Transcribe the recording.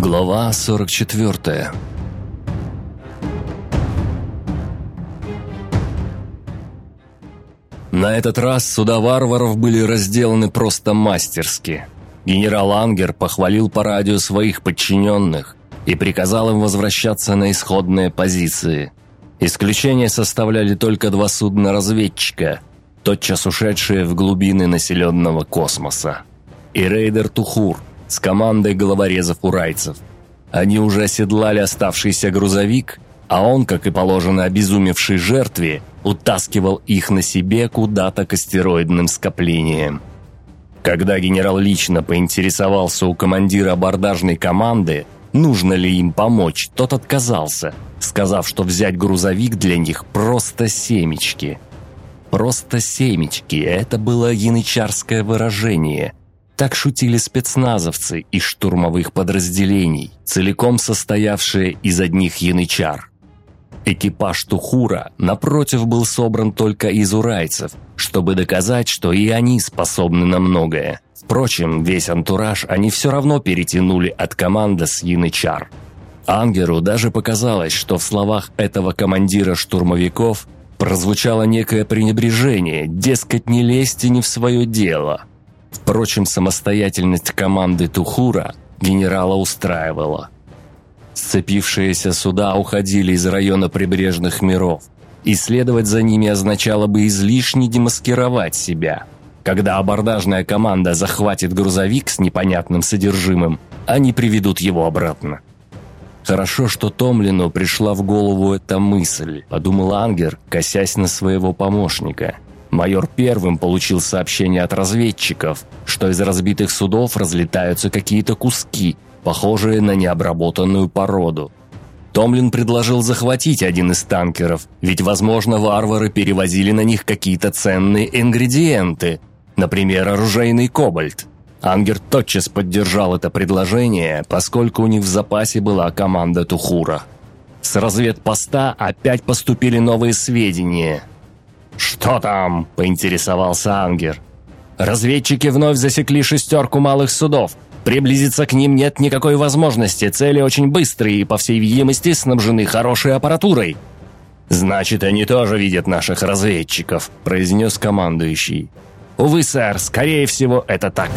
Глава 44 На этот раз суда варваров были разделаны просто мастерски. Генерал Ангер похвалил по радио своих подчиненных и приказал им возвращаться на исходные позиции. Исключение составляли только два судна-разведчика, тотчас ушедшие в глубины населенного космоса. И рейдер Тухур с командой головорезов-урайцев. Они уже оседлали оставшийся грузовик, а он, как и положено обезумевшей жертве, утаскивал их на себе куда-то к астероидным скоплениям. Когда генерал лично поинтересовался у командира абордажной команды, нужно ли им помочь, тот отказался, сказав, что взять грузовик для них просто семечки. Просто семечки – это было янычарское выражение. Так шутили спецназовцы из штурмовых подразделений, целиком состоявшие из одних янычар. Экипаж Тухура, напротив, был собран только из урайцев, чтобы доказать, что и они способны на многое. Впрочем, весь антураж они все равно перетянули от команды с Янычар. Ангеру даже показалось, что в словах этого командира штурмовиков прозвучало некое пренебрежение, дескать, не лезьте не в свое дело. Впрочем, самостоятельность команды Тухура генерала устраивала – Сцепившиеся суда уходили из района прибрежных миров. И следовать за ними означало бы излишне демаскировать себя. Когда абордажная команда захватит грузовик с непонятным содержимым, они приведут его обратно. Хорошо, что Томлину пришла в голову эта мысль, подумал Ангер, косясь на своего помощника. Майор первым получил сообщение от разведчиков, что из разбитых судов разлетаются какие-то куски, похожие на необработанную породу. Томлин предложил захватить один из танкеров, ведь, возможно, варвары перевозили на них какие-то ценные ингредиенты, например, оружейный кобальт. Ангер тотчас поддержал это предложение, поскольку у них в запасе была команда Тухура. С разведпоста опять поступили новые сведения. «Что там?» – поинтересовался Ангер. «Разведчики вновь засекли шестерку малых судов. Приблизиться к ним нет никакой возможности, цели очень быстрые и, по всей видимости, снабжены хорошей аппаратурой». «Значит, они тоже видят наших разведчиков», – произнес командующий. «Увы, сэр, скорее всего, это так».